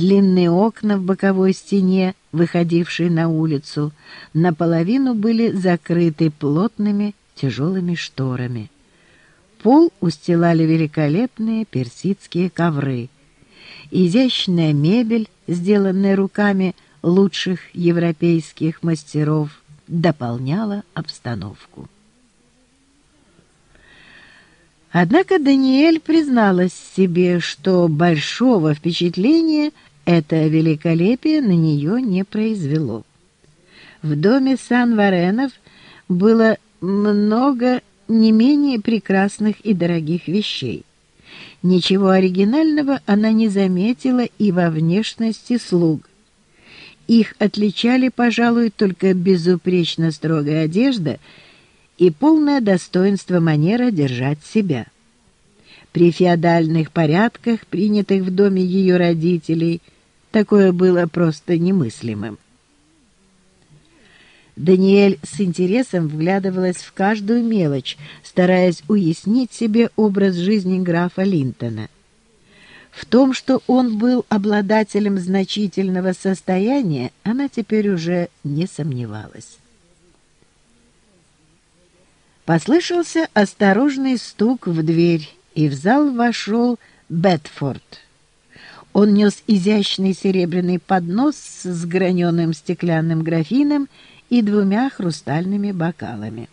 Длинные окна в боковой стене, выходившие на улицу, наполовину были закрыты плотными тяжелыми шторами. Пол устилали великолепные персидские ковры. Изящная мебель, сделанная руками лучших европейских мастеров, дополняла обстановку. Однако Даниэль призналась себе, что большого впечатления это великолепие на нее не произвело. В доме Сан-Варенов было много не менее прекрасных и дорогих вещей. Ничего оригинального она не заметила и во внешности слуг. Их отличали, пожалуй, только безупречно строгая одежда — и полное достоинство манера держать себя. При феодальных порядках, принятых в доме ее родителей, такое было просто немыслимым. Даниэль с интересом вглядывалась в каждую мелочь, стараясь уяснить себе образ жизни графа Линтона. В том, что он был обладателем значительного состояния, она теперь уже не сомневалась. Послышался осторожный стук в дверь, и в зал вошел Бетфорд. Он нес изящный серебряный поднос с граненым стеклянным графином и двумя хрустальными бокалами.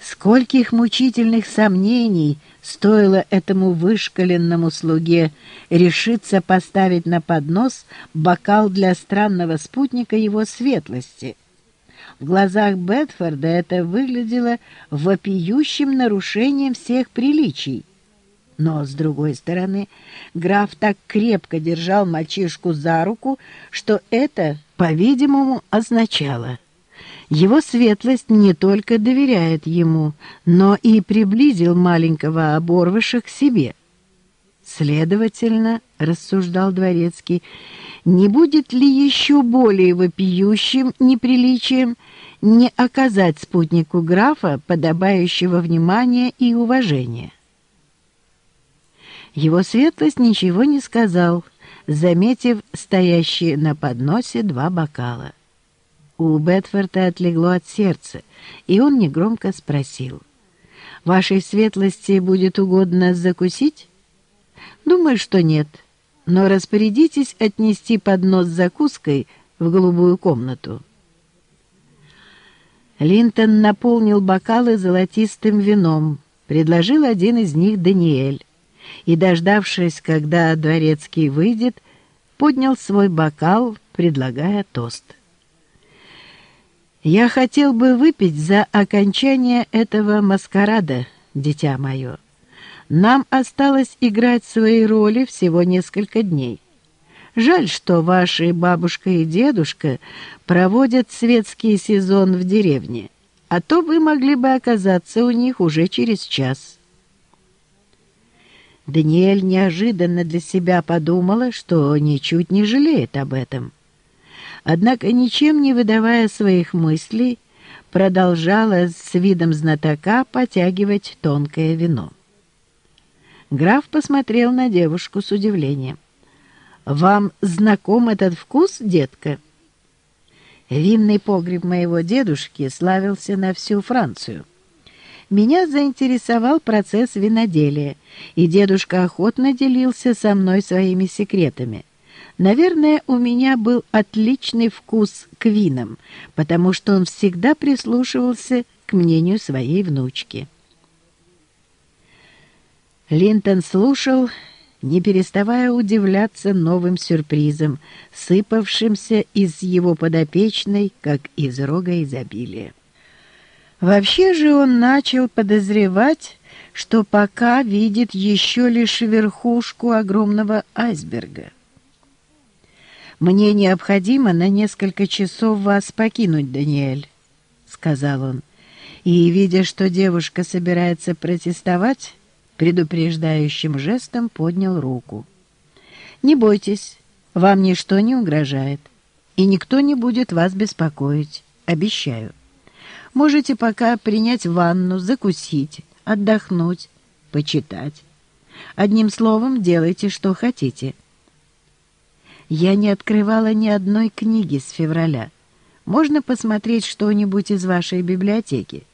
Скольких мучительных сомнений стоило этому вышкаленному слуге решиться поставить на поднос бокал для странного спутника его светлости — в глазах Бетфорда это выглядело вопиющим нарушением всех приличий. Но, с другой стороны, граф так крепко держал мальчишку за руку, что это, по-видимому, означало. Его светлость не только доверяет ему, но и приблизил маленького оборвыша к себе. Следовательно, рассуждал Дворецкий, не будет ли еще более вопиющим неприличием не оказать спутнику графа подобающего внимания и уважения? Его светлость ничего не сказал, заметив стоящие на подносе два бокала. У Бетфорта отлегло от сердца, и он негромко спросил. «Вашей светлости будет угодно закусить?» «Думаю, что нет», но распорядитесь отнести поднос с закуской в голубую комнату. Линтон наполнил бокалы золотистым вином, предложил один из них Даниэль, и, дождавшись, когда дворецкий выйдет, поднял свой бокал, предлагая тост. «Я хотел бы выпить за окончание этого маскарада, дитя мое», нам осталось играть свои роли всего несколько дней. Жаль, что ваши бабушка и дедушка проводят светский сезон в деревне, а то вы могли бы оказаться у них уже через час. Даниэль неожиданно для себя подумала, что ничуть не жалеет об этом. Однако, ничем не выдавая своих мыслей, продолжала с видом знатока потягивать тонкое вино. Граф посмотрел на девушку с удивлением. «Вам знаком этот вкус, детка?» Винный погреб моего дедушки славился на всю Францию. Меня заинтересовал процесс виноделия, и дедушка охотно делился со мной своими секретами. Наверное, у меня был отличный вкус к винам, потому что он всегда прислушивался к мнению своей внучки. Линтон слушал, не переставая удивляться новым сюрпризам, сыпавшимся из его подопечной, как из рога изобилия. Вообще же он начал подозревать, что пока видит еще лишь верхушку огромного айсберга. «Мне необходимо на несколько часов вас покинуть, Даниэль», — сказал он. И, видя, что девушка собирается протестовать, предупреждающим жестом поднял руку. «Не бойтесь, вам ничто не угрожает, и никто не будет вас беспокоить, обещаю. Можете пока принять ванну, закусить, отдохнуть, почитать. Одним словом, делайте, что хотите». Я не открывала ни одной книги с февраля. Можно посмотреть что-нибудь из вашей библиотеки?»